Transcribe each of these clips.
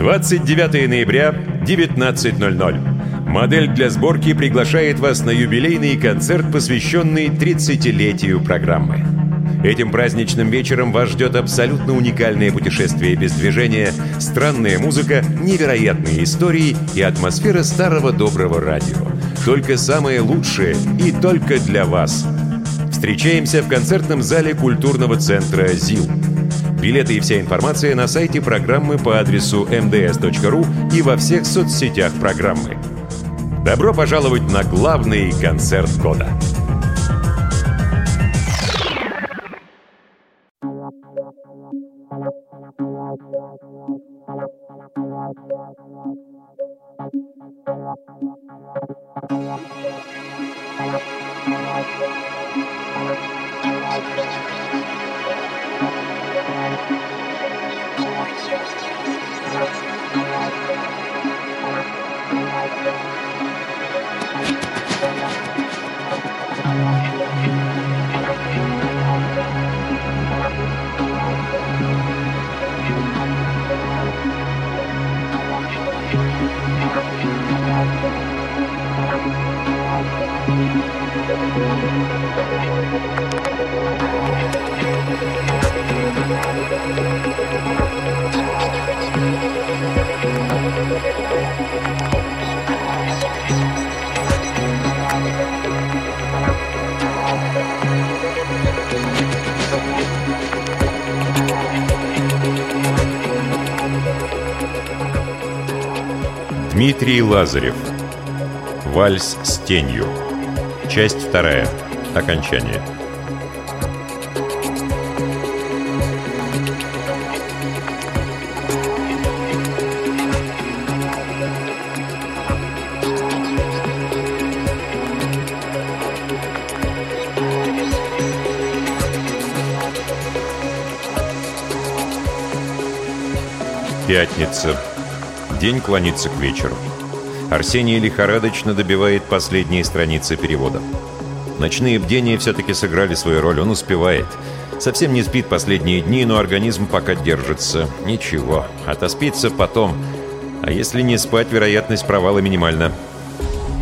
29 ноября, 19.00. Модель для сборки приглашает вас на юбилейный концерт, посвященный 30-летию программы. Этим праздничным вечером вас ждет абсолютно уникальное путешествие без движения, странная музыка, невероятные истории и атмосфера старого доброго радио. Только самое лучшее и только для вас. Встречаемся в концертном зале культурного центра ЗИЛ. Билеты и вся информация на сайте программы по адресу mds.ru и во всех соцсетях программы. Добро пожаловать на главный концерт года! Дмитрий Лазарев. Вальс с тенью Часть вторая. Окончание. Пятница. День клонится к вечеру. Арсений лихорадочно добивает последние страницы перевода. Ночные бдения все-таки сыграли свою роль, он успевает. Совсем не спит последние дни, но организм пока держится. Ничего, отоспится потом. А если не спать, вероятность провала минимальна.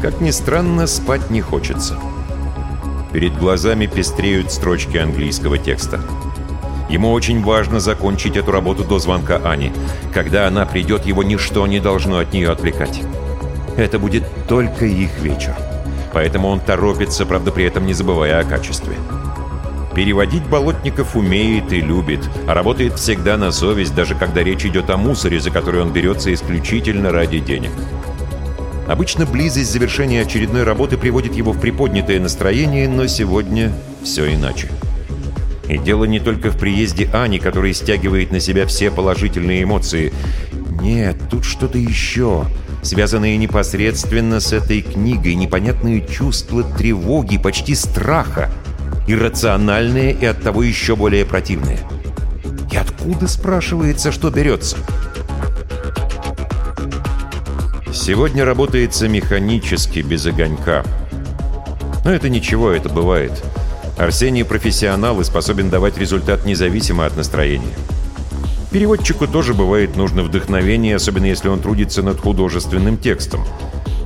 Как ни странно, спать не хочется. Перед глазами пестреют строчки английского текста. Ему очень важно закончить эту работу до звонка Ани. Когда она придет, его ничто не должно от нее отвлекать. Это будет только их вечер. Поэтому он торопится, правда, при этом не забывая о качестве. Переводить Болотников умеет и любит, а работает всегда на совесть, даже когда речь идет о мусоре, за который он берется исключительно ради денег. Обычно близость завершения очередной работы приводит его в приподнятое настроение, но сегодня все иначе. И дело не только в приезде Ани, который стягивает на себя все положительные эмоции. Нет, тут что-то еще, связанное непосредственно с этой книгой, непонятные чувства тревоги, почти страха, иррациональные и оттого еще более противные. И откуда, спрашивается, что берется? Сегодня работается механически, без огонька. Но это ничего, это бывает. Арсений профессионал и способен давать результат независимо от настроения. Переводчику тоже бывает нужно вдохновение, особенно если он трудится над художественным текстом.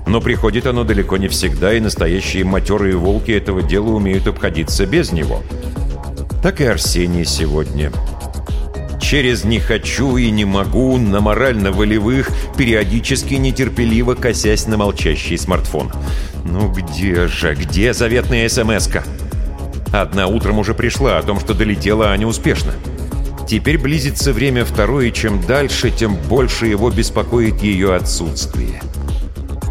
Но приходит оно далеко не всегда, и настоящие матерые волки этого дела умеют обходиться без него. Так и Арсений сегодня. Через «не хочу» и «не могу» на морально-волевых, периодически нетерпеливо косясь на молчащий смартфон. «Ну где же, где заветная смс-ка?» Одна утром уже пришла о том, что долетела Аня успешно. Теперь близится время второе, и чем дальше, тем больше его беспокоит ее отсутствие.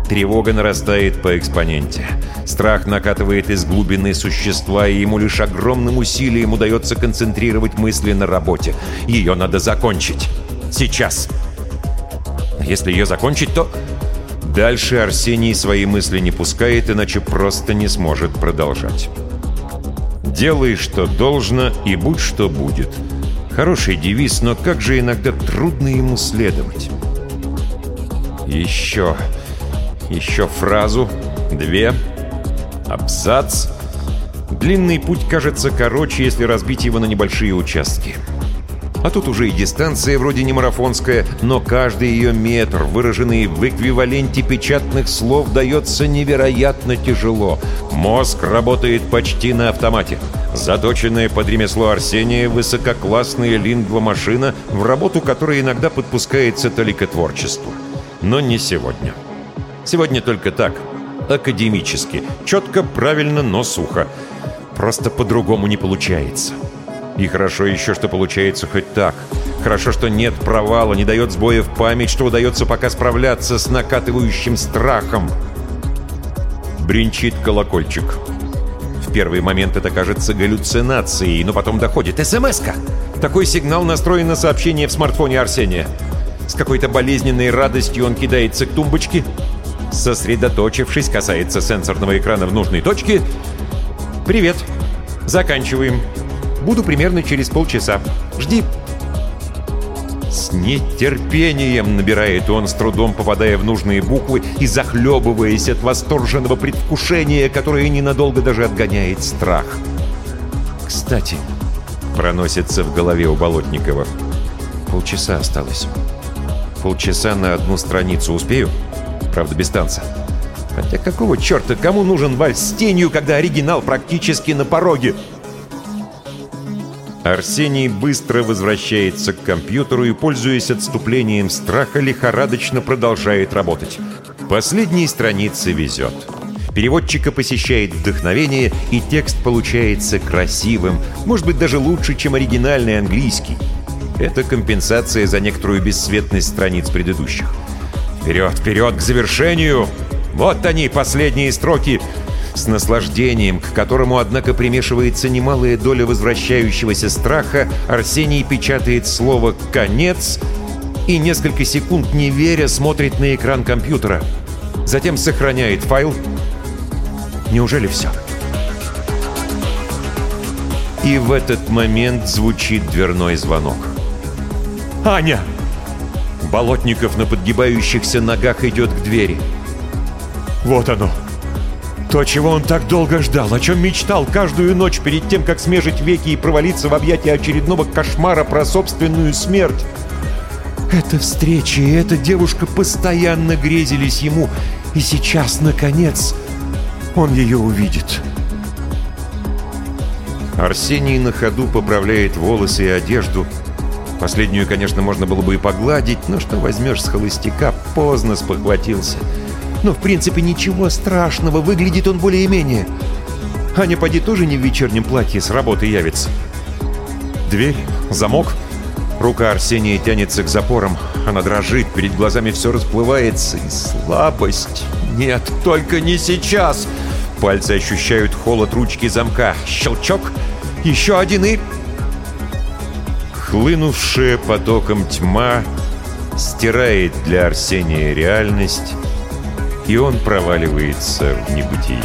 Тревога нарастает по экспоненте. Страх накатывает из глубины существа, и ему лишь огромным усилием удается концентрировать мысли на работе. Ее надо закончить. Сейчас. Если ее закончить, то... Дальше Арсений свои мысли не пускает, иначе просто не сможет продолжать. «Делай, что должно, и будь, что будет». Хороший девиз, но как же иногда трудно ему следовать. Еще, еще фразу, две, абзац. Длинный путь кажется короче, если разбить его на небольшие участки. А тут уже и дистанция вроде не марафонская, но каждый ее метр, выраженный в эквиваленте печатных слов, дается невероятно тяжело. Мозг работает почти на автомате. Заточенная под ремесло Арсения высококлассная лингвомашина, в работу которой иногда подпускается только творчество. Но не сегодня. Сегодня только так, академически, четко, правильно, но сухо. Просто по-другому не получается. И хорошо еще, что получается хоть так. Хорошо, что нет провала, не дает сбоя в память, что удается пока справляться с накатывающим страхом. Бринчит колокольчик. В первый момент это кажется галлюцинацией, но потом доходит. СМС-ка! Такой сигнал настроен на сообщение в смартфоне Арсения. С какой-то болезненной радостью он кидается к тумбочке, сосредоточившись, касается сенсорного экрана в нужной точке. «Привет! Заканчиваем!» Буду примерно через полчаса. Жди!» С нетерпением набирает он, с трудом попадая в нужные буквы и захлебываясь от восторженного предвкушения, которое ненадолго даже отгоняет страх. «Кстати», — проносится в голове у Болотникова, — «полчаса осталось. Полчаса на одну страницу успею? Правда, без танца. Хотя какого черта, кому нужен вальс с тенью, когда оригинал практически на пороге?» Арсений быстро возвращается к компьютеру и, пользуясь отступлением страха, лихорадочно продолжает работать. Последней странице везет. Переводчика посещает вдохновение, и текст получается красивым, может быть, даже лучше, чем оригинальный английский. Это компенсация за некоторую бесцветность страниц предыдущих. Вперед, вперед, к завершению! Вот они, последние строки с наслаждением, к которому, однако, примешивается немалая доля возвращающегося страха, Арсений печатает слово «конец» и несколько секунд, не веря, смотрит на экран компьютера. Затем сохраняет файл. Неужели все? И в этот момент звучит дверной звонок. «Аня!» Болотников на подгибающихся ногах идет к двери. «Вот оно!» То, чего он так долго ждал, о чем мечтал каждую ночь перед тем, как смежить веки и провалиться в объятия очередного кошмара про собственную смерть. Эта встреча и эта девушка постоянно грезились ему, и сейчас, наконец, он ее увидит. Арсений на ходу поправляет волосы и одежду. Последнюю, конечно, можно было бы и погладить, но что возьмешь с холостяка, поздно спохватился. — но, в принципе, ничего страшного, выглядит он более-менее. Аня, поди, тоже не в вечернем платье, с работы явится. Дверь, замок. Рука Арсения тянется к запорам. Она дрожит, перед глазами все расплывается. И слабость. Нет, только не сейчас. Пальцы ощущают холод ручки замка. Щелчок. Еще один и... Хлынувшая потоком тьма стирает для Арсения реальность и он проваливается в небытие.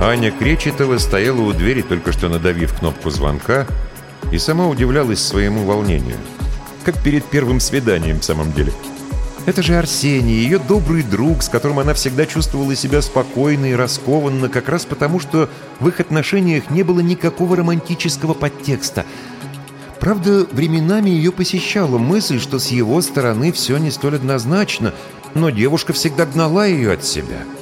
Аня Кречетова стояла у двери, только что надавив кнопку звонка, и сама удивлялась своему волнению. Как перед первым свиданием в самом деле. Это же Арсений, ее добрый друг, с которым она всегда чувствовала себя спокойно и раскованно, как раз потому, что в их отношениях не было никакого романтического подтекста. Правда, временами ее посещала мысль, что с его стороны все не столь однозначно, но девушка всегда гнала ее от себя. —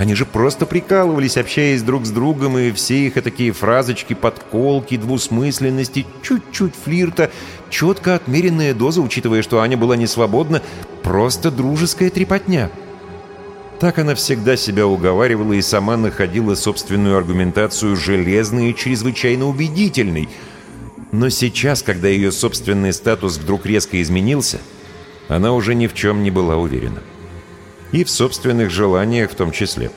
они же просто прикалывались, общаясь друг с другом, и все их такие фразочки, подколки, двусмысленности, чуть-чуть флирта, четко отмеренная доза, учитывая, что Аня была не свободна, просто дружеская трепотня. Так она всегда себя уговаривала и сама находила собственную аргументацию железной и чрезвычайно убедительной. Но сейчас, когда ее собственный статус вдруг резко изменился, она уже ни в чем не была уверена и в собственных желаниях в том числе.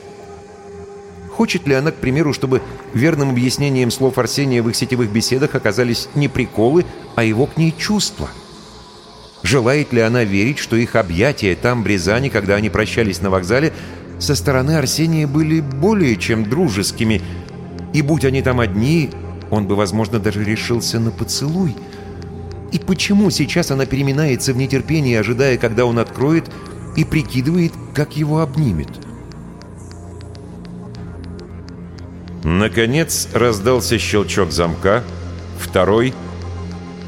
Хочет ли она, к примеру, чтобы верным объяснением слов Арсения в их сетевых беседах оказались не приколы, а его к ней чувства? Желает ли она верить, что их объятия там, в Рязани, когда они прощались на вокзале, со стороны Арсения были более чем дружескими, и будь они там одни, он бы, возможно, даже решился на поцелуй. И почему сейчас она переминается в нетерпении, ожидая, когда он откроет, и прикидывает, как его обнимет? Наконец раздался щелчок замка, второй,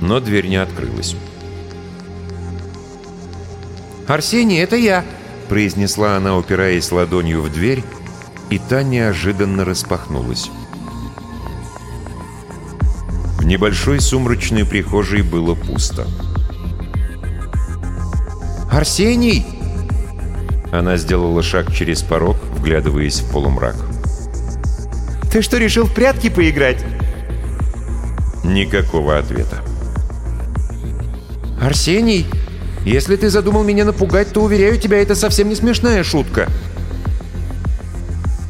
но дверь не открылась. «Арсений, это я!» — произнесла она, упираясь ладонью в дверь, и та неожиданно распахнулась. В небольшой сумрачной прихожей было пусто. «Арсений!» Она сделала шаг через порог, вглядываясь в полумрак. «Ты что, решил в прятки поиграть?» Никакого ответа. «Арсений, если ты задумал меня напугать, то, уверяю тебя, это совсем не смешная шутка».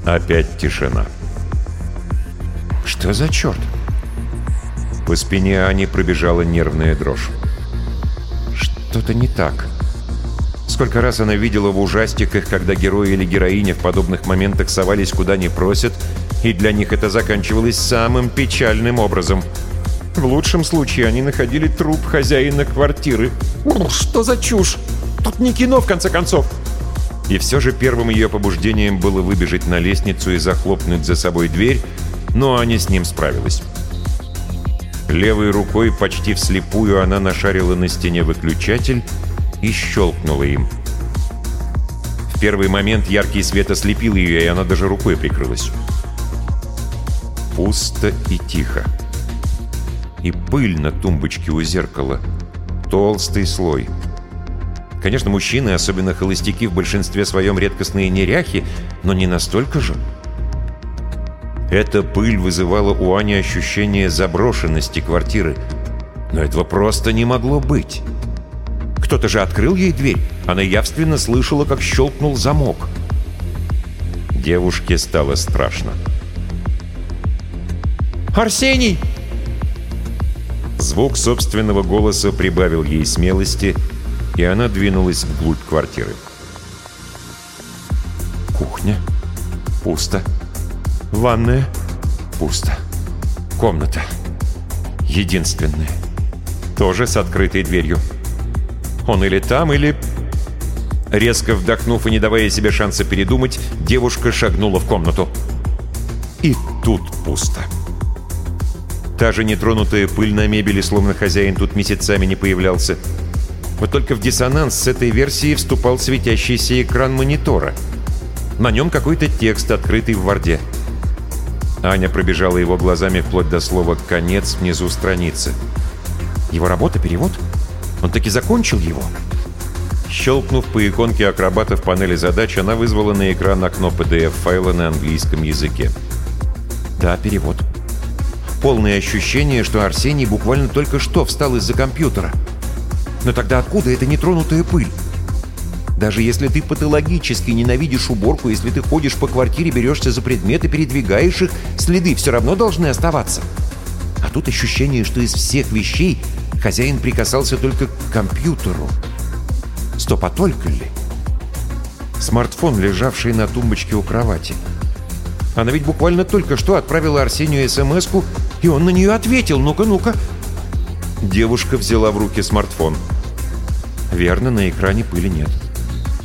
Опять тишина. «Что за черт?» По спине Ани пробежала нервная дрожь. «Что-то не так». Сколько раз она видела в ужастиках, когда герои или героиня в подобных моментах совались куда не просят, и для них это заканчивалось самым печальным образом. В лучшем случае они находили труп хозяина квартиры. Что за чушь? Тут не кино, в конце концов. И все же первым ее побуждением было выбежать на лестницу и захлопнуть за собой дверь, но Аня с ним справилась. Левой рукой почти вслепую она нашарила на стене выключатель и щелкнула им. В первый момент яркий свет ослепил ее, и она даже рукой прикрылась. Пусто и тихо. И пыль на тумбочке у зеркала. Толстый слой. Конечно, мужчины, особенно холостяки, в большинстве своем редкостные неряхи, но не настолько же. Эта пыль вызывала у Ани ощущение заброшенности квартиры. Но этого просто не могло быть. Кто-то же открыл ей дверь. Она явственно слышала, как щелкнул замок. Девушке стало страшно. «Арсений!» Звук собственного голоса прибавил ей смелости, и она двинулась вглубь квартиры. Кухня. Пусто. Ванная. Пусто. Комната. Единственная. Тоже с открытой дверью. Он или там, или... Резко вдохнув и не давая себе шанса передумать, девушка шагнула в комнату. И тут пусто. Та же нетронутая пыль на мебели, словно хозяин тут месяцами не появлялся. Вот только в диссонанс с этой версией вступал светящийся экран монитора. На нем какой-то текст, открытый в Варде. Аня пробежала его глазами вплоть до слова «конец» внизу страницы. Его работа — перевод? Он таки закончил его? Щелкнув по иконке акробата в панели задач, она вызвала на экран окно PDF-файла на английском языке. Да, перевод. Полное ощущение, что Арсений буквально только что встал из-за компьютера. Но тогда откуда эта нетронутая пыль? Даже если ты патологически ненавидишь уборку, если ты ходишь по квартире, берешься за предметы, передвигаешь их, следы все равно должны оставаться. А тут ощущение, что из всех вещей хозяин прикасался только к компьютеру. Стоп, а только ли? Смартфон, лежавший на тумбочке у кровати. Она ведь буквально только что отправила Арсению смс и он на нее ответил. Ну-ка, ну-ка. Девушка взяла в руки смартфон. Верно, на экране пыли нет.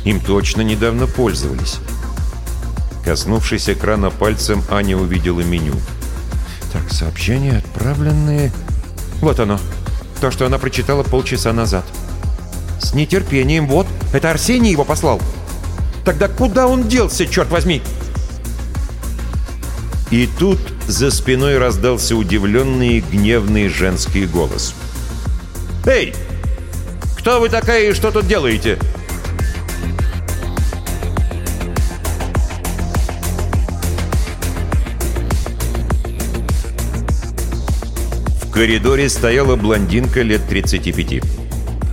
Им точно недавно пользовались. Коснувшись экрана пальцем, Аня увидела меню. Так, сообщения отправленные... Вот оно. То, что она прочитала полчаса назад. С нетерпением. Вот, это Арсений его послал. Тогда куда он делся, черт возьми? И тут за спиной раздался удивленный гневный женский голос. «Эй! Кто вы такая и что тут делаете?» В коридоре стояла блондинка лет 35.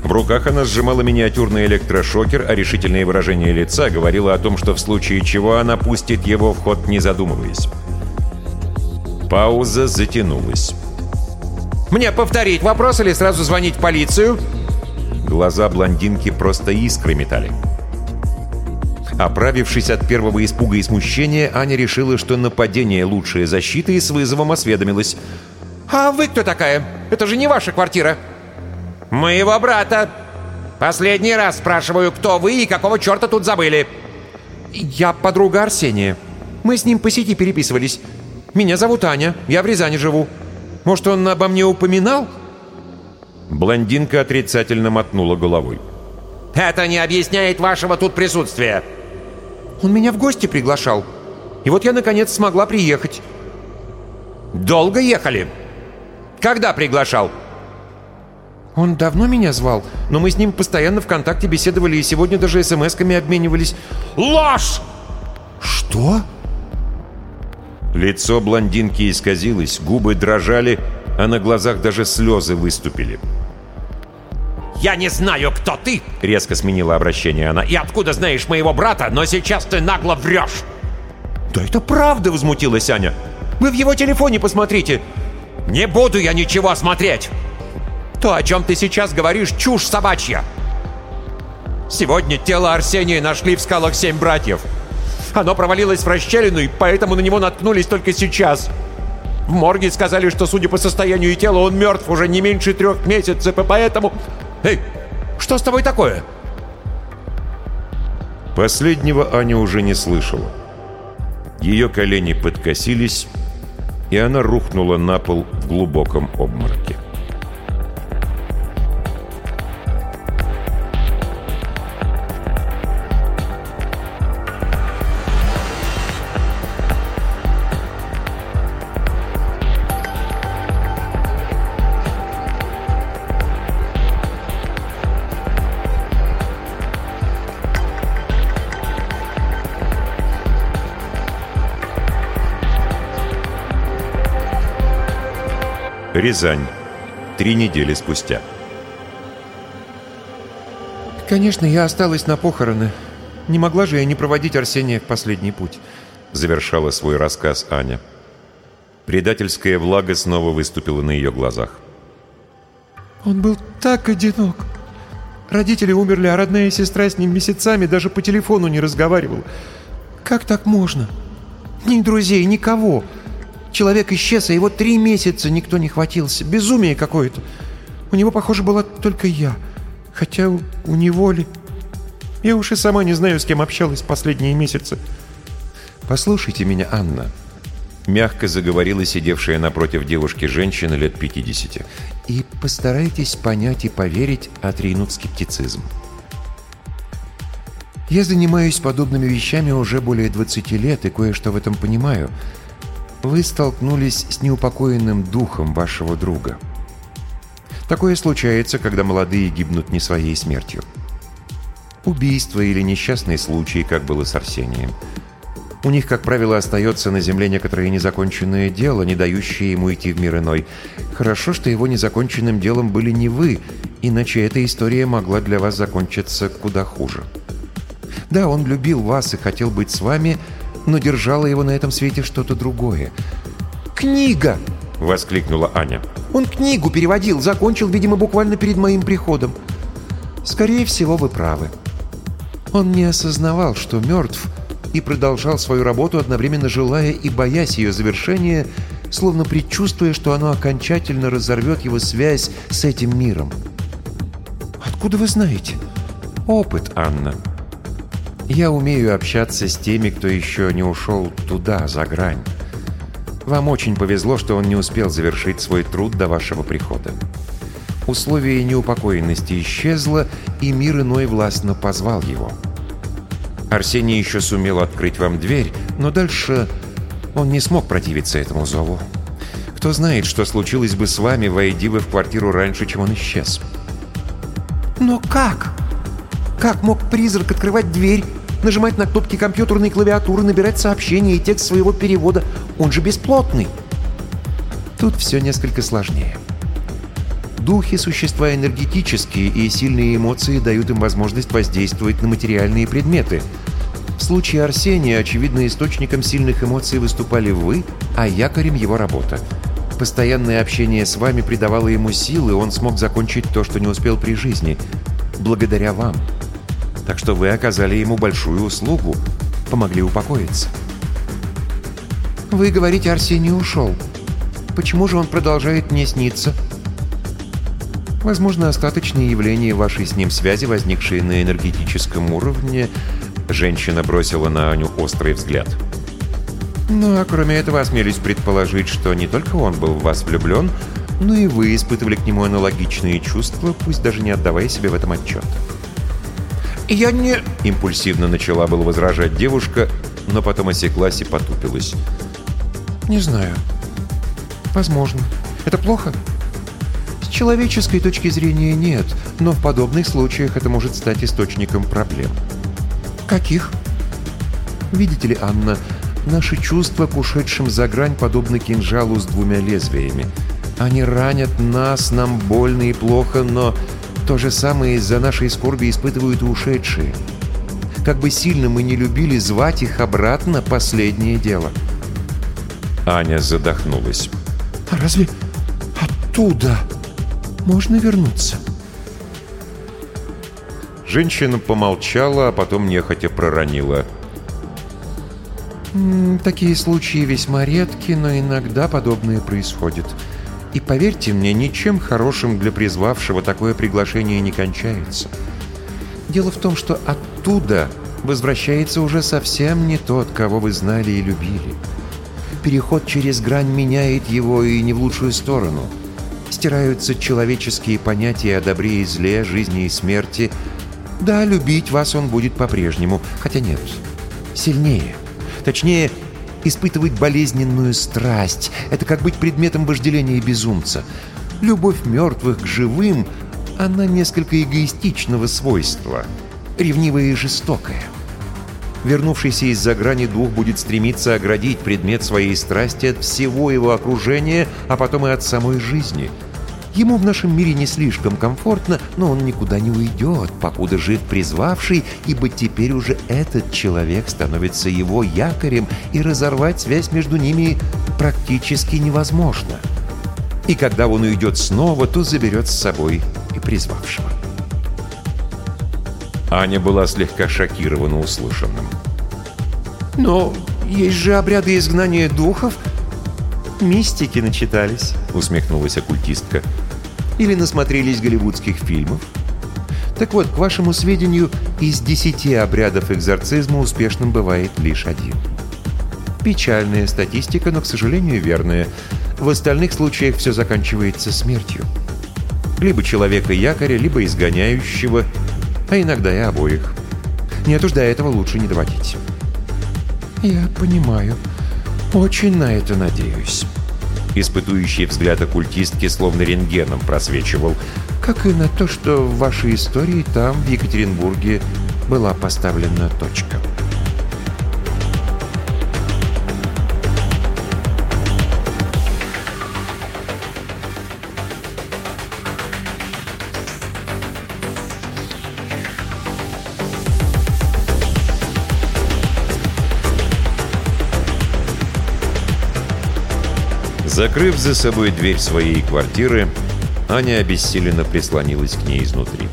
В руках она сжимала миниатюрный электрошокер, а решительное выражение лица говорило о том, что в случае чего она пустит его в ход, не задумываясь. Пауза затянулась. «Мне повторить вопрос или сразу звонить в полицию?» Глаза блондинки просто искры метали. Оправившись от первого испуга и смущения, Аня решила, что нападение — лучшая защита, и с вызовом осведомилась. «А вы кто такая? Это же не ваша квартира!» «Моего брата! Последний раз спрашиваю, кто вы и какого черта тут забыли?» «Я подруга Арсения. Мы с ним по сети переписывались. Меня зовут Аня, я в Рязани живу. Может, он обо мне упоминал?» Блондинка отрицательно мотнула головой. «Это не объясняет вашего тут присутствия!» Он меня в гости приглашал. И вот я, наконец, смогла приехать. Долго ехали? Когда приглашал? Он давно меня звал, но мы с ним постоянно в контакте беседовали и сегодня даже смс-ками обменивались. Ложь! Что? Лицо блондинки исказилось, губы дрожали, а на глазах даже слезы выступили. «Я не знаю, кто ты!» — резко сменила обращение она. «И откуда знаешь моего брата, но сейчас ты нагло врешь!» «Да это правда!» — возмутилась Аня. «Вы в его телефоне посмотрите!» «Не буду я ничего смотреть!» «То, о чем ты сейчас говоришь, чушь собачья!» «Сегодня тело Арсения нашли в скалах Семь Братьев. Оно провалилось в расщелину, и поэтому на него наткнулись только сейчас!» В морге сказали, что, судя по состоянию тела, он мертв уже не меньше трех месяцев, и поэтому... Эй, что с тобой такое?» Последнего Аня уже не слышала. Ее колени подкосились, и она рухнула на пол в глубоком обмороке. Рязань. Три недели спустя. «Конечно, я осталась на похороны. Не могла же я не проводить Арсения в последний путь», — завершала свой рассказ Аня. Предательская влага снова выступила на ее глазах. «Он был так одинок. Родители умерли, а родная сестра с ним месяцами даже по телефону не разговаривала. Как так можно? Ни друзей, никого. Человек исчез, а его три месяца никто не хватился. Безумие какое-то. У него, похоже, была только я. Хотя у, него ли... Я уж и сама не знаю, с кем общалась последние месяцы. «Послушайте меня, Анна», — мягко заговорила сидевшая напротив девушки женщина лет 50. «И постарайтесь понять и поверить, отринуть скептицизм. Я занимаюсь подобными вещами уже более 20 лет и кое-что в этом понимаю — вы столкнулись с неупокоенным духом вашего друга. Такое случается, когда молодые гибнут не своей смертью. Убийство или несчастный случай, как было с Арсением. У них, как правило, остается на земле некоторое незаконченное дело, не дающее ему идти в мир иной. Хорошо, что его незаконченным делом были не вы, иначе эта история могла для вас закончиться куда хуже. Да, он любил вас и хотел быть с вами, но держало его на этом свете что-то другое. «Книга!» — воскликнула Аня. «Он книгу переводил, закончил, видимо, буквально перед моим приходом. Скорее всего, вы правы. Он не осознавал, что мертв, и продолжал свою работу, одновременно желая и боясь ее завершения, словно предчувствуя, что оно окончательно разорвет его связь с этим миром. Откуда вы знаете? Опыт, Анна. Я умею общаться с теми, кто еще не ушел туда, за грань. Вам очень повезло, что он не успел завершить свой труд до вашего прихода. Условие неупокоенности исчезло, и мир иной властно позвал его. Арсений еще сумел открыть вам дверь, но дальше он не смог противиться этому зову. Кто знает, что случилось бы с вами, войди вы в квартиру раньше, чем он исчез. «Но как? Как мог призрак открывать дверь нажимать на кнопки компьютерной клавиатуры, набирать сообщения и текст своего перевода. Он же бесплотный. Тут все несколько сложнее. Духи – существа энергетические, и сильные эмоции дают им возможность воздействовать на материальные предметы. В случае Арсения, очевидно, источником сильных эмоций выступали вы, а якорем его работа. Постоянное общение с вами придавало ему силы, он смог закончить то, что не успел при жизни. Благодаря вам. Так что вы оказали ему большую услугу, помогли упокоиться. Вы говорите, Арсений ушел. Почему же он продолжает мне сниться? Возможно, остаточные явления вашей с ним связи, возникшие на энергетическом уровне, женщина бросила на Аню острый взгляд. Ну, а кроме этого, осмелюсь предположить, что не только он был в вас влюблен, но и вы испытывали к нему аналогичные чувства, пусть даже не отдавая себе в этом отчет. «Я не...» — импульсивно начала было возражать девушка, но потом осеклась и потупилась. «Не знаю. Возможно. Это плохо?» «С человеческой точки зрения нет, но в подобных случаях это может стать источником проблем». «Каких?» «Видите ли, Анна, наши чувства к ушедшим за грань подобны кинжалу с двумя лезвиями. Они ранят нас, нам больно и плохо, но то же самое из-за нашей скорби испытывают и ушедшие. Как бы сильно мы не любили, звать их обратно — последнее дело. Аня задохнулась. «А разве оттуда можно вернуться?» Женщина помолчала, а потом нехотя проронила. «Такие случаи весьма редки, но иногда подобное происходит. И поверьте мне, ничем хорошим для призвавшего такое приглашение не кончается. Дело в том, что оттуда возвращается уже совсем не тот, кого вы знали и любили. Переход через грань меняет его и не в лучшую сторону. Стираются человеческие понятия о добре и зле, жизни и смерти. Да, любить вас он будет по-прежнему, хотя нет, сильнее. Точнее, Испытывать болезненную страсть — это как быть предметом вожделения безумца. Любовь мертвых к живым — она несколько эгоистичного свойства, ревнивая и жестокая. Вернувшийся из-за грани дух будет стремиться оградить предмет своей страсти от всего его окружения, а потом и от самой жизни — Ему в нашем мире не слишком комфортно, но он никуда не уйдет, покуда жив призвавший, ибо теперь уже этот человек становится его якорем, и разорвать связь между ними практически невозможно. И когда он уйдет снова, то заберет с собой и призвавшего. Аня была слегка шокирована услышанным. «Но есть же обряды изгнания духов», «Мистики начитались», — усмехнулась оккультистка. «Или насмотрелись голливудских фильмов?» Так вот, к вашему сведению, из десяти обрядов экзорцизма успешным бывает лишь один. Печальная статистика, но, к сожалению, верная. В остальных случаях все заканчивается смертью. Либо человека якоря, либо изгоняющего, а иногда и обоих. Нет уж, до этого лучше не доводить. «Я понимаю», «Очень на это надеюсь». Испытующий взгляд оккультистки словно рентгеном просвечивал, как и на то, что в вашей истории там, в Екатеринбурге, была поставлена точка. Закрыв за собой дверь своей квартиры, Аня обессиленно прислонилась к ней изнутри.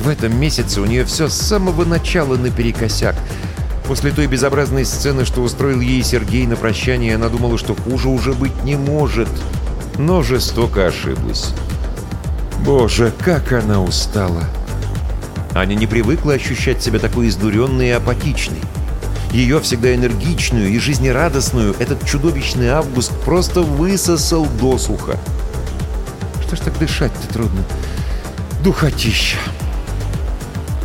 В этом месяце у нее все с самого начала наперекосяк. После той безобразной сцены, что устроил ей Сергей на прощание, она думала, что хуже уже быть не может. Но жестоко ошиблась. Боже, как она устала! Аня не привыкла ощущать себя такой изнуренной и апатичной. Ее всегда энергичную и жизнерадостную этот чудовищный август просто высосал досуха. Что ж так дышать-то трудно? Духотища.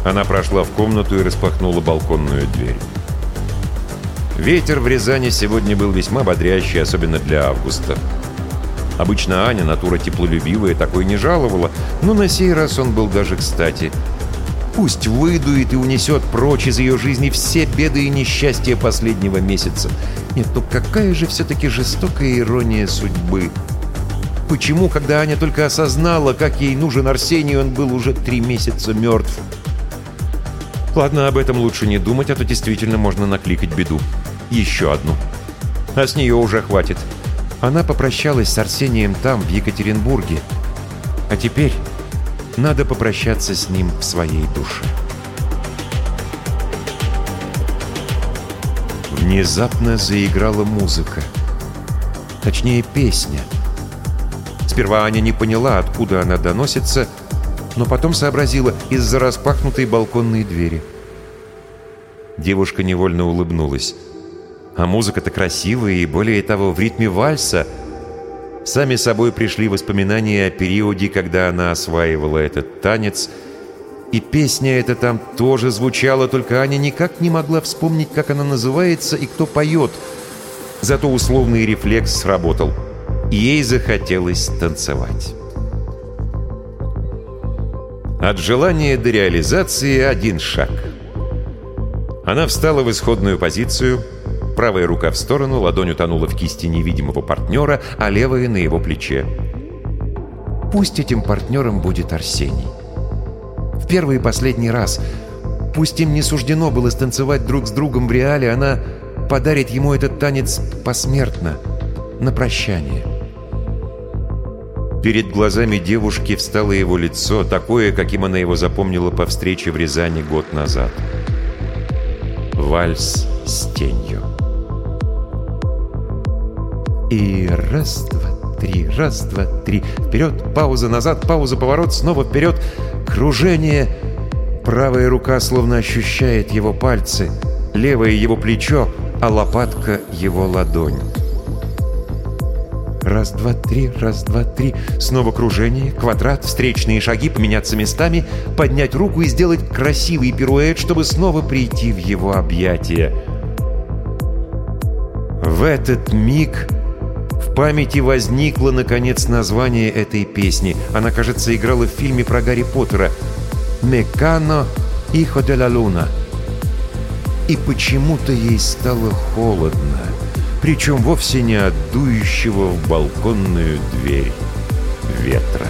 Она прошла в комнату и распахнула балконную дверь. Ветер в Рязани сегодня был весьма бодрящий, особенно для августа. Обычно Аня, натура теплолюбивая, такой не жаловала, но на сей раз он был даже кстати – Пусть выдует и унесет прочь из ее жизни все беды и несчастья последнего месяца. Нет, ну какая же все-таки жестокая ирония судьбы. Почему, когда Аня только осознала, как ей нужен Арсений, он был уже три месяца мертв? Ладно, об этом лучше не думать, а то действительно можно накликать беду. Еще одну. А с нее уже хватит. Она попрощалась с Арсением там, в Екатеринбурге. А теперь надо попрощаться с ним в своей душе. Внезапно заиграла музыка. Точнее, песня. Сперва Аня не поняла, откуда она доносится, но потом сообразила из-за распахнутой балконной двери. Девушка невольно улыбнулась. А музыка-то красивая и, более того, в ритме вальса. Сами собой пришли воспоминания о периоде, когда она осваивала этот танец – и песня эта там тоже звучала, только Аня никак не могла вспомнить, как она называется и кто поет. Зато условный рефлекс сработал. Ей захотелось танцевать. От желания до реализации один шаг. Она встала в исходную позицию, правая рука в сторону, ладонь утонула в кисти невидимого партнера, а левая на его плече. Пусть этим партнером будет Арсений. В первый и последний раз. Пусть им не суждено было станцевать друг с другом в реале, она подарит ему этот танец посмертно, на прощание. Перед глазами девушки встало его лицо, такое, каким она его запомнила по встрече в Рязани год назад. Вальс с тенью. И раз, два, три, раз, два, три. Вперед, пауза, назад, пауза, поворот, снова вперед. Кружение. Правая рука словно ощущает его пальцы, левое его плечо, а лопатка его ладонь. Раз, два, три, раз, два, три. Снова кружение, квадрат, встречные шаги, поменяться местами, поднять руку и сделать красивый пируэт, чтобы снова прийти в его объятия. В этот миг в памяти возникло, наконец, название этой песни. Она, кажется, играла в фильме про Гарри Поттера «Мекано Ихо де Луна». И почему-то ей стало холодно, причем вовсе не от дующего в балконную дверь ветра.